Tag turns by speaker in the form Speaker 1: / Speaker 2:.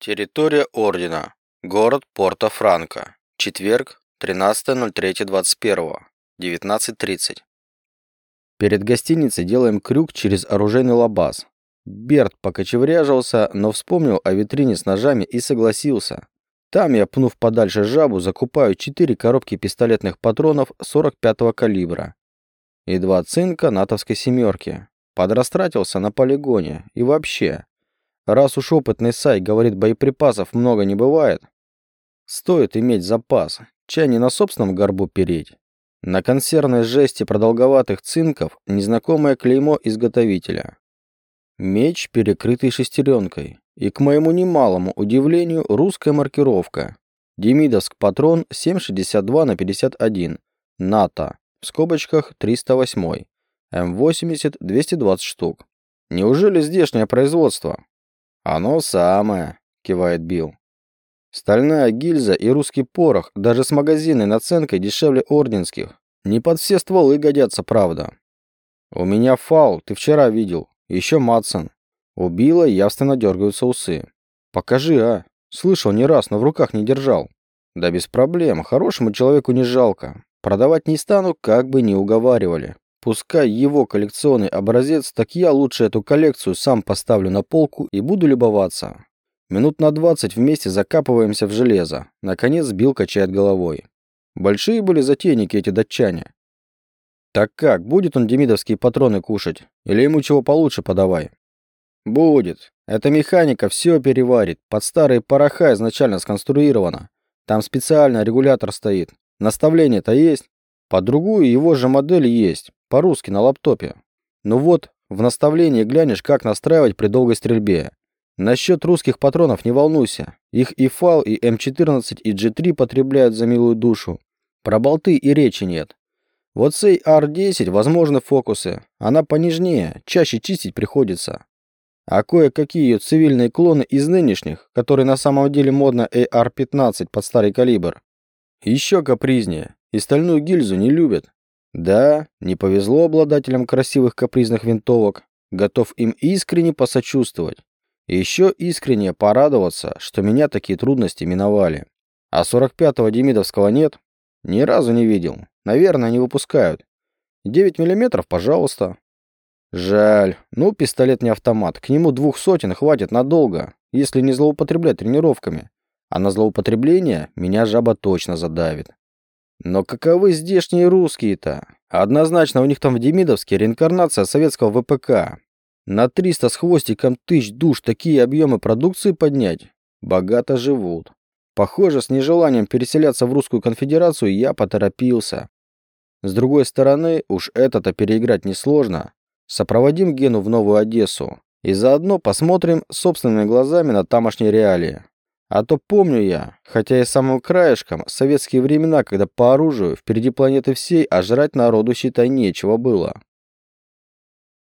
Speaker 1: Территория Ордена. Город Порто-Франко. Четверг, 13.03.21. 19.30. Перед гостиницей делаем крюк через оружейный лабаз. Берт покочевряжился, но вспомнил о витрине с ножами и согласился. Там я, пнув подальше жабу, закупаю 4 коробки пистолетных патронов 45-го калибра и два цинка натовской семерки. Подрастратился на полигоне и вообще. Раз уж опытный Сай говорит, боеприпасов много не бывает, стоит иметь запас, чай не на собственном горбу переть. На консервной жести продолговатых цинков незнакомое клеймо изготовителя. Меч, перекрытый шестеренкой. И, к моему немалому удивлению, русская маркировка. Демидовск патрон 7,62 на 51. НАТО. В скобочках 308. М80 220 штук. Неужели здешнее производство? Оно самое, кивает Билл. Стальная гильза и русский порох, даже с магазинной наценкой дешевле орденских. Не под все стволы годятся, правда. У меня фаул, ты вчера видел. Еще Матсон. Убила, явственно дергаются усы. Покажи, а. Слышал не раз, но в руках не держал. Да без проблем, хорошему человеку не жалко. Продавать не стану, как бы не уговаривали. Пускай его коллекционный образец, так я лучше эту коллекцию сам поставлю на полку и буду любоваться. Минут на двадцать вместе закапываемся в железо. Наконец Билл качает головой. Большие были затейники эти датчане. Так как, будет он демидовские патроны кушать? Или ему чего получше подавай? Будет. Эта механика все переварит. Под старые пороха изначально сконструирована. Там специально регулятор стоит. Наставление-то есть. По другую его же модель есть. По-русски на лаптопе. Ну вот, в наставлении глянешь, как настраивать при долгой стрельбе. Насчет русских патронов не волнуйся. Их и ФАЛ, и М14, и G3 потребляют за милую душу. Про болты и речи нет. Вот сей R10 возможны фокусы. Она понежнее, чаще чистить приходится. А кое-какие ее цивильные клоны из нынешних, которые на самом деле модно AR-15 под старый калибр, еще капризнее и стальную гильзу не любят. Да, не повезло обладателям красивых капризных винтовок. Готов им искренне посочувствовать. И еще искренне порадоваться, что меня такие трудности миновали. А 45-го Демидовского нет? Ни разу не видел. Наверное, не выпускают. 9 миллиметров, пожалуйста. Жаль. Ну, пистолет не автомат. К нему двух сотен хватит надолго, если не злоупотреблять тренировками. А на злоупотребление меня жаба точно задавит. Но каковы здешние русские-то? Однозначно у них там в Демидовске реинкарнация советского ВПК. На 300 с хвостиком тысяч душ такие объемы продукции поднять? Богато живут. Похоже, с нежеланием переселяться в Русскую конфедерацию я поторопился. С другой стороны, уж это-то переиграть несложно. Сопроводим Гену в Новую Одессу и заодно посмотрим собственными глазами на тамошние реалии. А то помню я, хотя и самым краешком, советские времена, когда по оружию впереди планеты всей, а жрать народу, считай, нечего было.